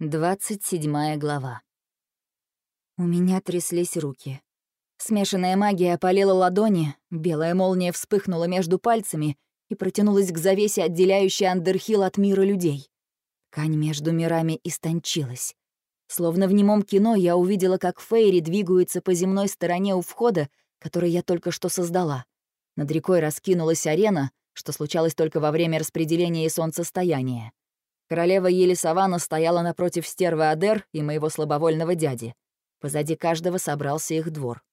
27 глава. У меня тряслись руки. Смешанная магия опалила ладони, белая молния вспыхнула между пальцами и протянулась к завесе, отделяющей Андерхилл от мира людей. Ткань между мирами истончилась. Словно в немом кино я увидела, как Фейри двигаются по земной стороне у входа, который я только что создала. Над рекой раскинулась арена, что случалось только во время распределения и солнцестояния. Королева Елисавана стояла напротив стервы Адер и моего слабовольного дяди. Позади каждого собрался их двор.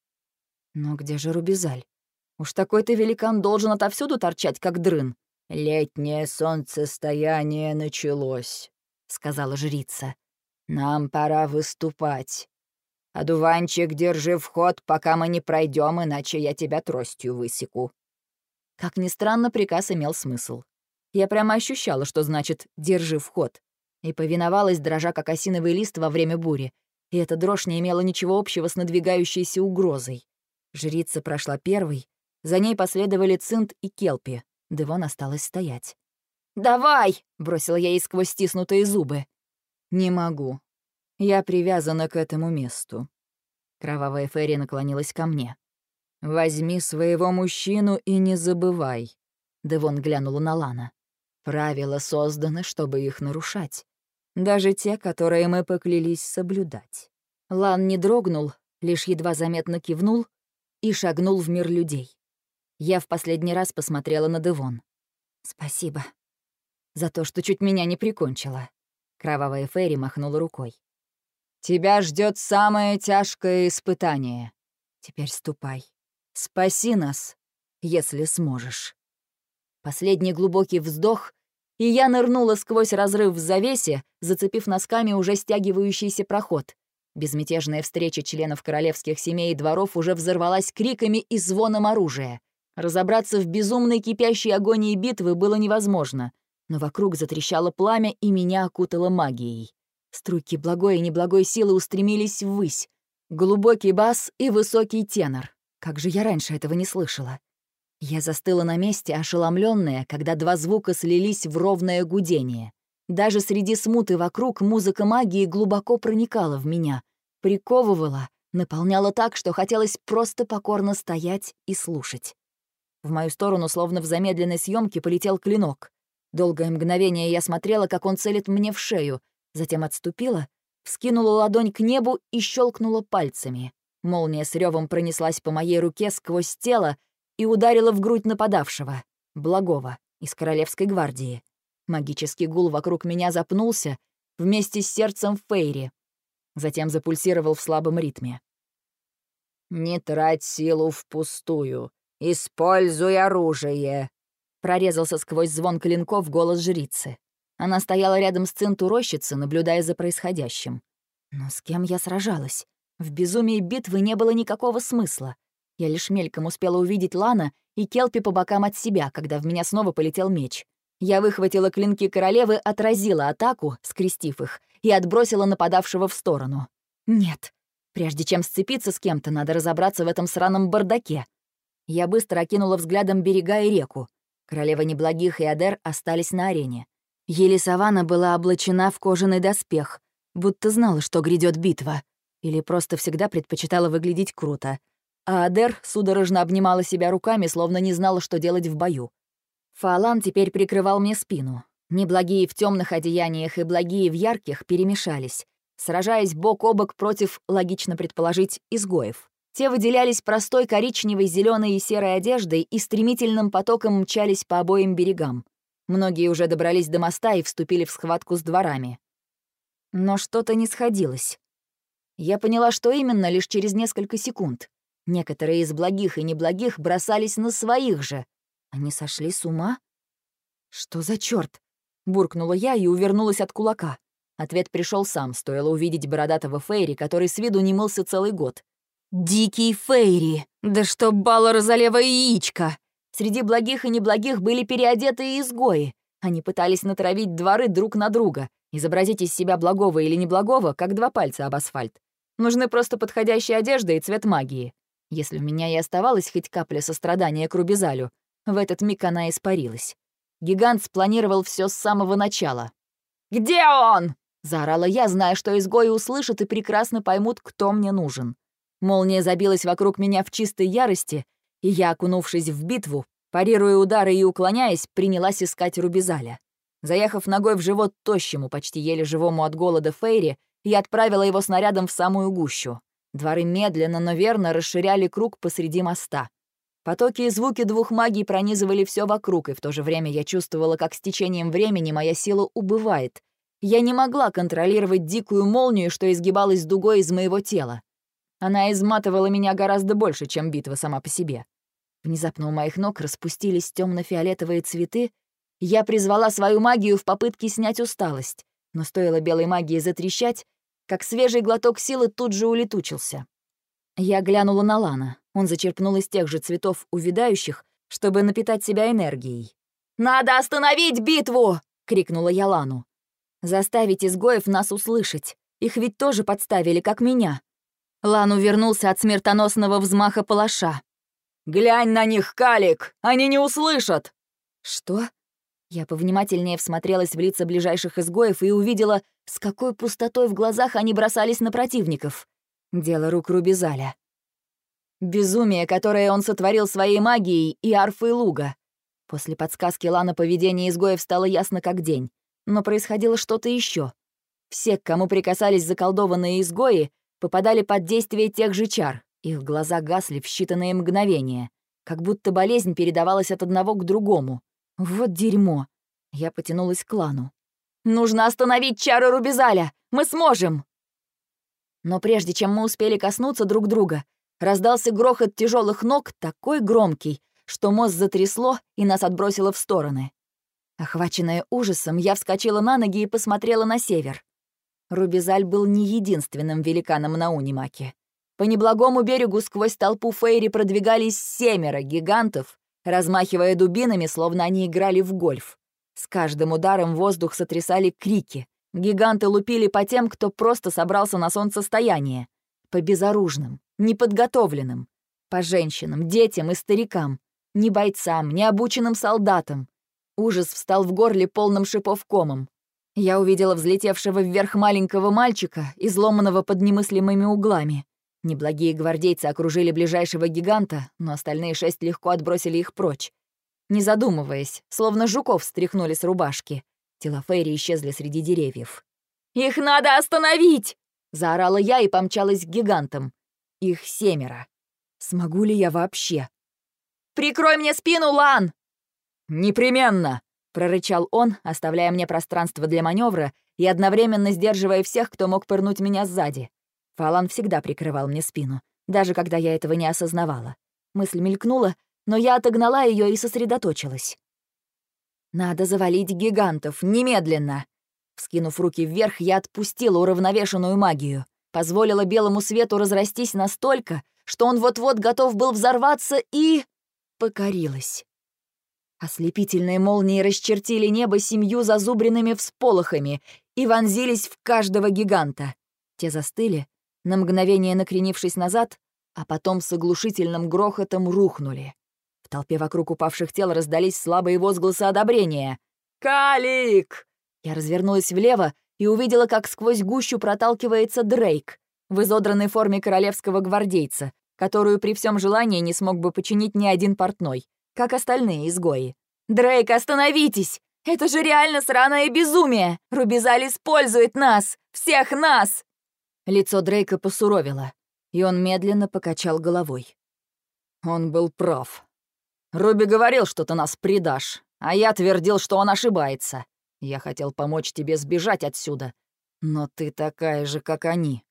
Но где же Рубизаль? Уж такой-то великан должен отовсюду торчать, как дрын. «Летнее солнцестояние началось», — сказала жрица. «Нам пора выступать. Одуванчик, держи вход, пока мы не пройдем, иначе я тебя тростью высеку». Как ни странно, приказ имел смысл. Я прямо ощущала, что значит «держи вход», и повиновалась, дрожа как осиновый лист во время бури, и эта дрожь не имела ничего общего с надвигающейся угрозой. Жрица прошла первой, за ней последовали Цинт и Келпи. Девон осталась стоять. «Давай!» — бросила я ей сквозь стиснутые зубы. «Не могу. Я привязана к этому месту». Кровавая Ферри наклонилась ко мне. «Возьми своего мужчину и не забывай». Девон глянула на Лана. Правила созданы, чтобы их нарушать. Даже те, которые мы поклялись соблюдать. Лан не дрогнул, лишь едва заметно кивнул и шагнул в мир людей. Я в последний раз посмотрела на Девон. «Спасибо. За то, что чуть меня не прикончила». Кровавая Ферри махнула рукой. «Тебя ждет самое тяжкое испытание. Теперь ступай. Спаси нас, если сможешь». Последний глубокий вздох, и я нырнула сквозь разрыв в завесе, зацепив носками уже стягивающийся проход. Безмятежная встреча членов королевских семей и дворов уже взорвалась криками и звоном оружия. Разобраться в безумной кипящей агонии битвы было невозможно, но вокруг затрещало пламя и меня окутало магией. Струйки благой и неблагой силы устремились ввысь. Глубокий бас и высокий тенор. Как же я раньше этого не слышала? Я застыла на месте, ошеломленная, когда два звука слились в ровное гудение. Даже среди смуты вокруг музыка магии глубоко проникала в меня, приковывала, наполняла так, что хотелось просто покорно стоять и слушать. В мою сторону, словно в замедленной съемке, полетел клинок. Долгое мгновение я смотрела, как он целит мне в шею, затем отступила, вскинула ладонь к небу и щелкнула пальцами. Молния с ревом пронеслась по моей руке сквозь тело, и ударила в грудь нападавшего, Благого, из Королевской гвардии. Магический гул вокруг меня запнулся вместе с сердцем Фейри. Затем запульсировал в слабом ритме. «Не трать силу впустую. Используй оружие!» Прорезался сквозь звон клинков голос жрицы. Она стояла рядом с цинту рощицы, наблюдая за происходящим. Но с кем я сражалась? В безумии битвы не было никакого смысла. Я лишь мельком успела увидеть Лана и Келпи по бокам от себя, когда в меня снова полетел меч. Я выхватила клинки королевы, отразила атаку, скрестив их, и отбросила нападавшего в сторону. Нет. Прежде чем сцепиться с кем-то, надо разобраться в этом сраном бардаке. Я быстро окинула взглядом берега и реку. Королева Неблагих и Адер остались на арене. Елисавана была облачена в кожаный доспех, будто знала, что грядет битва. Или просто всегда предпочитала выглядеть круто — а Адер судорожно обнимала себя руками, словно не знала, что делать в бою. Фалан теперь прикрывал мне спину. Неблагие в темных одеяниях и благие в ярких перемешались, сражаясь бок о бок против, логично предположить, изгоев. Те выделялись простой коричневой, зеленой и серой одеждой и стремительным потоком мчались по обоим берегам. Многие уже добрались до моста и вступили в схватку с дворами. Но что-то не сходилось. Я поняла, что именно, лишь через несколько секунд. Некоторые из благих и неблагих бросались на своих же. Они сошли с ума? «Что за черт? буркнула я и увернулась от кулака. Ответ пришел сам, стоило увидеть бородатого Фейри, который с виду не мылся целый год. «Дикий Фейри! Да что балла разолева яичко!» Среди благих и неблагих были переодетые изгои. Они пытались натравить дворы друг на друга, изобразить из себя благого или неблагого, как два пальца об асфальт. Нужны просто подходящая одежда и цвет магии. Если у меня и оставалась хоть капля сострадания к Рубизалю, в этот миг она испарилась. Гигант спланировал все с самого начала. «Где он?» — Заорала я, зная, что изгои услышат и прекрасно поймут, кто мне нужен. Молния забилась вокруг меня в чистой ярости, и я, окунувшись в битву, парируя удары и уклоняясь, принялась искать Рубизаля. Заехав ногой в живот тощему, почти еле живому от голода Фейри, я отправила его снарядом в самую гущу. Дворы медленно, но верно расширяли круг посреди моста. Потоки и звуки двух магий пронизывали все вокруг, и в то же время я чувствовала, как с течением времени моя сила убывает. Я не могла контролировать дикую молнию, что изгибалась дугой из моего тела. Она изматывала меня гораздо больше, чем битва сама по себе. Внезапно у моих ног распустились темно-фиолетовые цветы. Я призвала свою магию в попытке снять усталость, но стоило белой магии затрещать, как свежий глоток силы тут же улетучился. Я глянула на Лана. Он зачерпнул из тех же цветов увядающих, чтобы напитать себя энергией. «Надо остановить битву!» — крикнула я Лану. «Заставить изгоев нас услышать. Их ведь тоже подставили, как меня». Лан увернулся от смертоносного взмаха палаша. «Глянь на них, Калик! Они не услышат!» «Что?» Я повнимательнее всмотрелась в лица ближайших изгоев и увидела, с какой пустотой в глазах они бросались на противников. Дело рук Рубизаля. Безумие, которое он сотворил своей магией, и арфой луга. После подсказки Лана поведение изгоев стало ясно как день. Но происходило что-то еще. Все, к кому прикасались заколдованные изгои, попадали под действие тех же чар. Их глаза гасли в считанные мгновения. Как будто болезнь передавалась от одного к другому. Вот дерьмо. Я потянулась к Лану. «Нужно остановить чары Рубизаля! Мы сможем!» Но прежде чем мы успели коснуться друг друга, раздался грохот тяжелых ног, такой громкий, что мост затрясло и нас отбросило в стороны. Охваченная ужасом, я вскочила на ноги и посмотрела на север. Рубизаль был не единственным великаном на Унимаке. По неблагому берегу сквозь толпу Фейри продвигались семеро гигантов, размахивая дубинами, словно они играли в гольф. С каждым ударом воздух сотрясали крики. Гиганты лупили по тем, кто просто собрался на солнцестояние. По безоружным, неподготовленным. По женщинам, детям и старикам. Ни бойцам, ни обученным солдатам. Ужас встал в горле полным шипов комом. Я увидела взлетевшего вверх маленького мальчика, изломанного под немыслимыми углами. Неблагие гвардейцы окружили ближайшего гиганта, но остальные шесть легко отбросили их прочь. Не задумываясь, словно жуков стряхнули с рубашки. Тела Фейри исчезли среди деревьев. «Их надо остановить!» — заорала я и помчалась к гигантам. Их семеро. Смогу ли я вообще? «Прикрой мне спину, Лан!» «Непременно!» — прорычал он, оставляя мне пространство для маневра и одновременно сдерживая всех, кто мог пырнуть меня сзади. Фалан всегда прикрывал мне спину, даже когда я этого не осознавала. Мысль мелькнула, но я отогнала ее и сосредоточилась. Надо завалить гигантов, немедленно. Вскинув руки вверх, я отпустила уравновешенную магию. Позволила белому свету разрастись настолько, что он вот-вот готов был взорваться и... покорилась. Ослепительные молнии расчертили небо семью зазубренными всполохами и вонзились в каждого гиганта. Те застыли, на мгновение накренившись назад, а потом с оглушительным грохотом рухнули. В толпе вокруг упавших тел раздались слабые возгласы одобрения. «Калик!» Я развернулась влево и увидела, как сквозь гущу проталкивается Дрейк в изодранной форме королевского гвардейца, которую при всем желании не смог бы починить ни один портной, как остальные изгои. «Дрейк, остановитесь! Это же реально сраное безумие! Рубизаль использует нас! Всех нас!» Лицо Дрейка посуровило, и он медленно покачал головой. Он был прав. Руби говорил, что ты нас предашь, а я твердил, что он ошибается. Я хотел помочь тебе сбежать отсюда, но ты такая же, как они».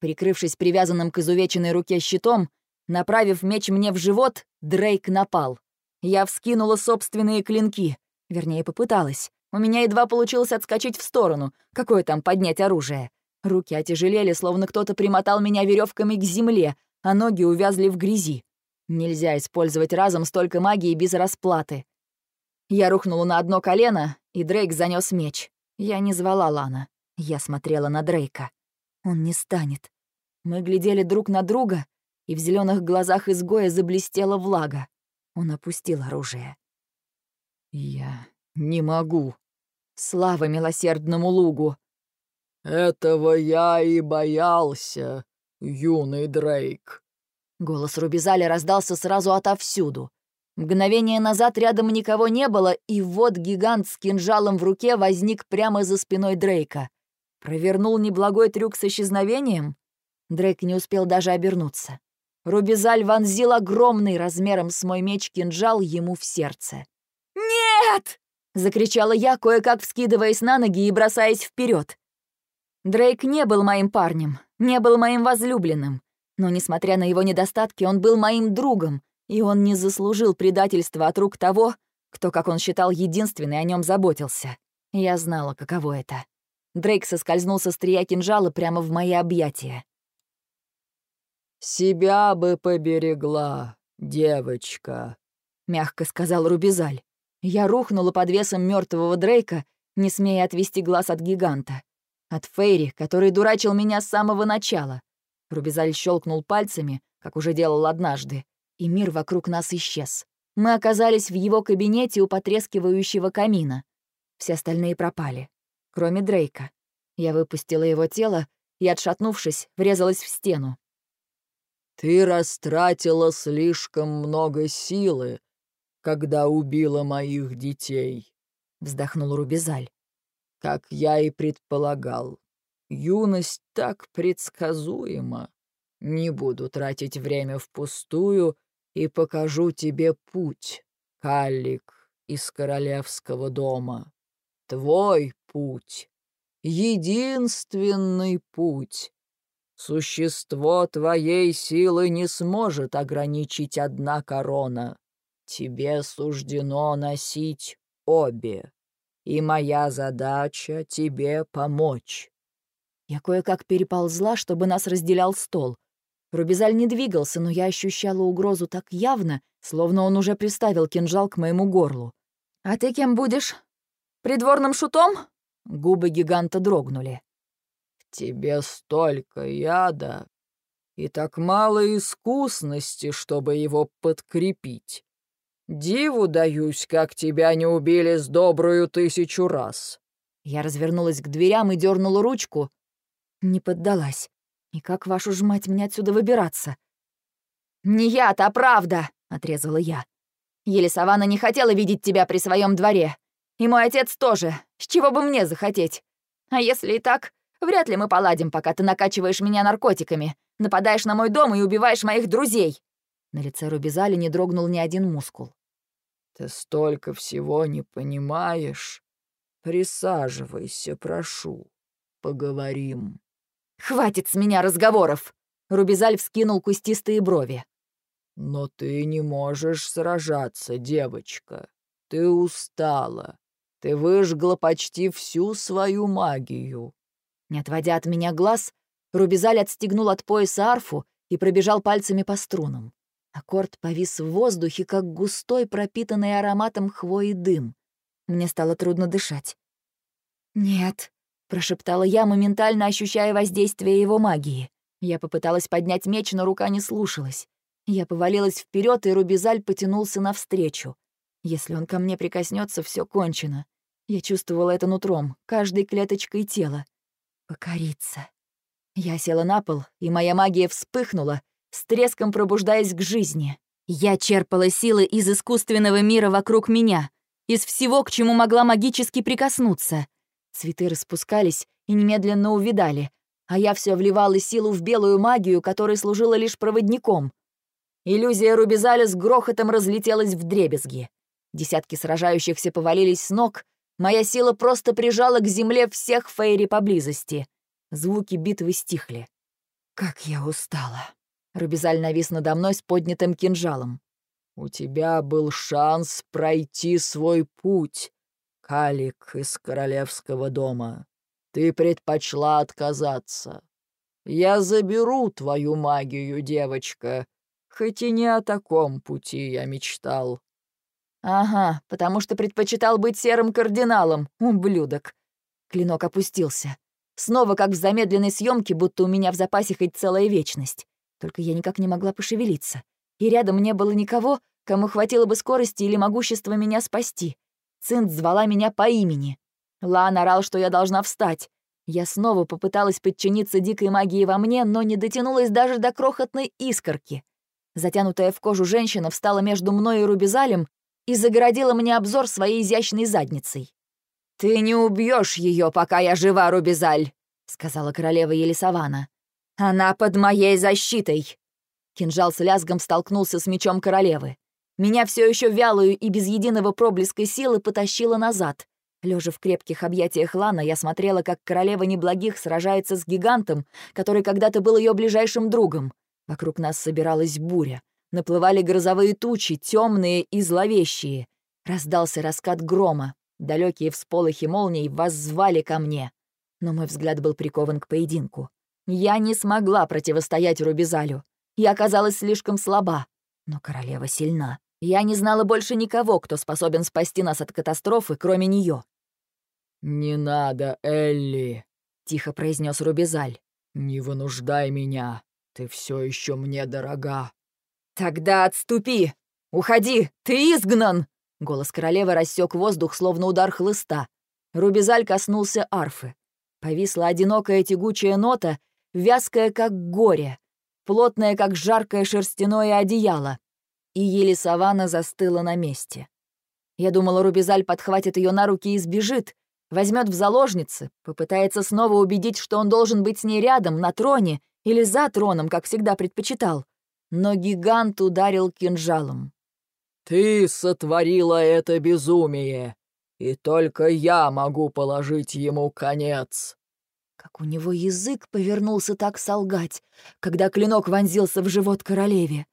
Прикрывшись привязанным к изувеченной руке щитом, направив меч мне в живот, Дрейк напал. Я вскинула собственные клинки. Вернее, попыталась. У меня едва получилось отскочить в сторону. Какое там поднять оружие? Руки отяжелели, словно кто-то примотал меня веревками к земле, а ноги увязли в грязи. Нельзя использовать разом столько магии без расплаты. Я рухнула на одно колено, и Дрейк занёс меч. Я не звала Лана. Я смотрела на Дрейка. Он не станет. Мы глядели друг на друга, и в зелёных глазах изгоя заблестела влага. Он опустил оружие. «Я не могу. Слава милосердному лугу!» «Этого я и боялся, юный Дрейк». Голос Рубизаля раздался сразу отовсюду. Мгновение назад рядом никого не было, и вот гигант с кинжалом в руке возник прямо за спиной Дрейка. Провернул неблагой трюк с исчезновением? Дрейк не успел даже обернуться. Рубизаль вонзил огромный размером с мой меч кинжал ему в сердце. «Нет!» — закричала я, кое-как вскидываясь на ноги и бросаясь вперед. Дрейк не был моим парнем, не был моим возлюбленным. Но, несмотря на его недостатки, он был моим другом, и он не заслужил предательства от рук того, кто, как он считал, единственный о нем заботился. Я знала, каково это. Дрейк соскользнул со стрия кинжала прямо в мои объятия. «Себя бы поберегла, девочка», — мягко сказал Рубизаль. Я рухнула под весом мертвого Дрейка, не смея отвести глаз от гиганта. От Фейри, который дурачил меня с самого начала. Рубизаль щелкнул пальцами, как уже делал однажды, и мир вокруг нас исчез. Мы оказались в его кабинете у потрескивающего камина. Все остальные пропали, кроме Дрейка. Я выпустила его тело и, отшатнувшись, врезалась в стену. «Ты растратила слишком много силы, когда убила моих детей», — вздохнул Рубизаль. «Как я и предполагал, юность так предсказуема. Не буду тратить время впустую и покажу тебе путь, Каллик из королевского дома. Твой путь, единственный путь. Существо твоей силы не сможет ограничить одна корона. Тебе суждено носить обе, и моя задача — тебе помочь». Я кое-как переползла, чтобы нас разделял стол — Рубизаль не двигался, но я ощущала угрозу так явно, словно он уже приставил кинжал к моему горлу. «А ты кем будешь? Придворным шутом?» Губы гиганта дрогнули. «В тебе столько яда и так мало искусности, чтобы его подкрепить. Диву даюсь, как тебя не убили с добрую тысячу раз». Я развернулась к дверям и дернула ручку. Не поддалась. И как, вашу ж мать, мне отсюда выбираться? «Не я-то, а правда!» — отрезала я. «Елисавана не хотела видеть тебя при своем дворе. И мой отец тоже. С чего бы мне захотеть? А если и так, вряд ли мы поладим, пока ты накачиваешь меня наркотиками, нападаешь на мой дом и убиваешь моих друзей». На лице Рубизали не дрогнул ни один мускул. «Ты столько всего не понимаешь. Присаживайся, прошу. Поговорим». «Хватит с меня разговоров!» Рубизаль вскинул кустистые брови. «Но ты не можешь сражаться, девочка. Ты устала. Ты выжгла почти всю свою магию». Не отводя от меня глаз, Рубизаль отстегнул от пояса арфу и пробежал пальцами по струнам. Аккорд повис в воздухе, как густой, пропитанный ароматом хвои дым. Мне стало трудно дышать. «Нет», прошептала я, моментально ощущая воздействие его магии. Я попыталась поднять меч, но рука не слушалась. Я повалилась вперед, и Рубизаль потянулся навстречу. Если он ко мне прикоснется, все кончено. Я чувствовала это нутром, каждой клеточкой тела. Покориться. Я села на пол, и моя магия вспыхнула, с треском пробуждаясь к жизни. Я черпала силы из искусственного мира вокруг меня, из всего, к чему могла магически прикоснуться — Цветы распускались и немедленно увидали, а я все вливала силу в белую магию, которая служила лишь проводником. Иллюзия Рубизаля с грохотом разлетелась в дребезги. Десятки сражающихся повалились с ног, моя сила просто прижала к земле всех фейри поблизости. Звуки битвы стихли. Как я устала. Рубизаль навис надо мной с поднятым кинжалом. «У тебя был шанс пройти свой путь, Калик из королевского дома, ты предпочла отказаться. Я заберу твою магию, девочка, хоть и не о таком пути я мечтал». «Ага, потому что предпочитал быть серым кардиналом, ублюдок». Клинок опустился. Снова, как в замедленной съемке, будто у меня в запасе хоть целая вечность. Только я никак не могла пошевелиться. И рядом не было никого, кому хватило бы скорости или могущества меня спасти. Цинт звала меня по имени. Лан орал, что я должна встать. Я снова попыталась подчиниться дикой магии во мне, но не дотянулась даже до крохотной искорки. Затянутая в кожу женщина встала между мной и Рубизалем и загородила мне обзор своей изящной задницей. «Ты не убьешь ее, пока я жива, Рубизаль», — сказала королева Елисавана. «Она под моей защитой!» Кинжал с лязгом столкнулся с мечом королевы. Меня все еще вялую и без единого проблеска силы потащило назад. Лежа в крепких объятиях Лана, я смотрела, как королева неблагих сражается с гигантом, который когда-то был ее ближайшим другом. Вокруг нас собиралась буря. Наплывали грозовые тучи, темные и зловещие. Раздался раскат грома. Далекие всполохи молний воззвали ко мне. Но мой взгляд был прикован к поединку. Я не смогла противостоять Рубизалю. Я оказалась слишком слаба. Но королева сильна. Я не знала больше никого, кто способен спасти нас от катастрофы, кроме нее. «Не надо, Элли», — тихо произнес Рубизаль. «Не вынуждай меня. Ты все еще мне дорога». «Тогда отступи! Уходи! Ты изгнан!» Голос королевы рассек воздух, словно удар хлыста. Рубизаль коснулся арфы. Повисла одинокая тягучая нота, вязкая, как горе, плотная, как жаркое шерстяное одеяло. И Елисавана застыла на месте. Я думала, Рубизаль подхватит ее на руки и сбежит, возьмет в заложницы, попытается снова убедить, что он должен быть с ней рядом, на троне или за троном, как всегда предпочитал но гигант ударил кинжалом. «Ты сотворила это безумие, и только я могу положить ему конец». Как у него язык повернулся так солгать, когда клинок вонзился в живот королеве.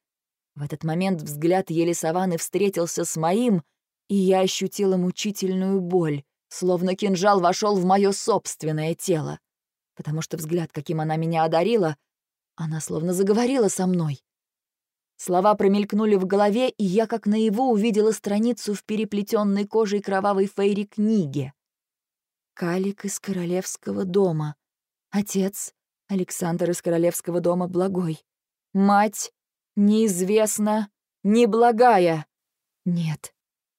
В этот момент взгляд Елисаваны встретился с моим, и я ощутила мучительную боль, словно кинжал вошел в мое собственное тело. Потому что взгляд, каким она меня одарила, она словно заговорила со мной. Слова промелькнули в голове, и я как наяву увидела страницу в переплетенной кожей кровавой фейри книге. Калик из королевского дома. Отец — Александр из королевского дома Благой. Мать — неизвестно, неблагая. Нет.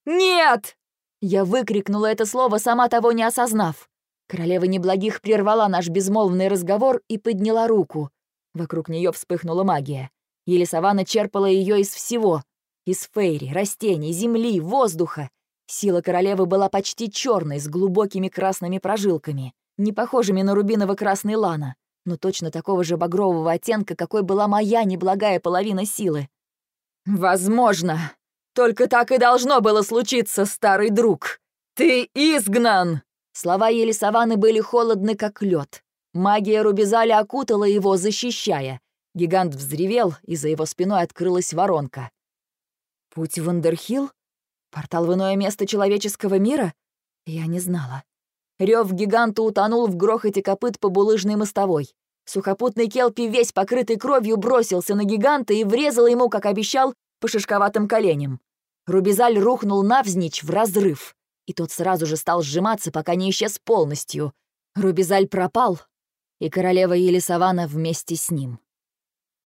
Нет! Я выкрикнула это слово, сама того не осознав. Королева неблагих прервала наш безмолвный разговор и подняла руку. Вокруг нее вспыхнула магия. Елисавана черпала ее из всего. Из фейри, растений, земли, воздуха. Сила королевы была почти черной, с глубокими красными прожилками, не похожими на рубиново-красный лана, но точно такого же багрового оттенка, какой была моя неблагая половина силы. «Возможно. Только так и должно было случиться, старый друг. Ты изгнан!» Слова Елисаваны были холодны, как лед. Магия Рубизаля окутала его, защищая. Гигант взревел, и за его спиной открылась воронка. Путь в Андерхилл? Портал в иное место человеческого мира? Я не знала. Рев гиганта утонул в грохоте копыт по булыжной мостовой. Сухопутный Келпи, весь покрытый кровью, бросился на гиганта и врезал ему, как обещал, по шишковатым коленям. Рубизаль рухнул навзничь в разрыв, и тот сразу же стал сжиматься, пока не исчез полностью. Рубизаль пропал, и королева Елисавана вместе с ним.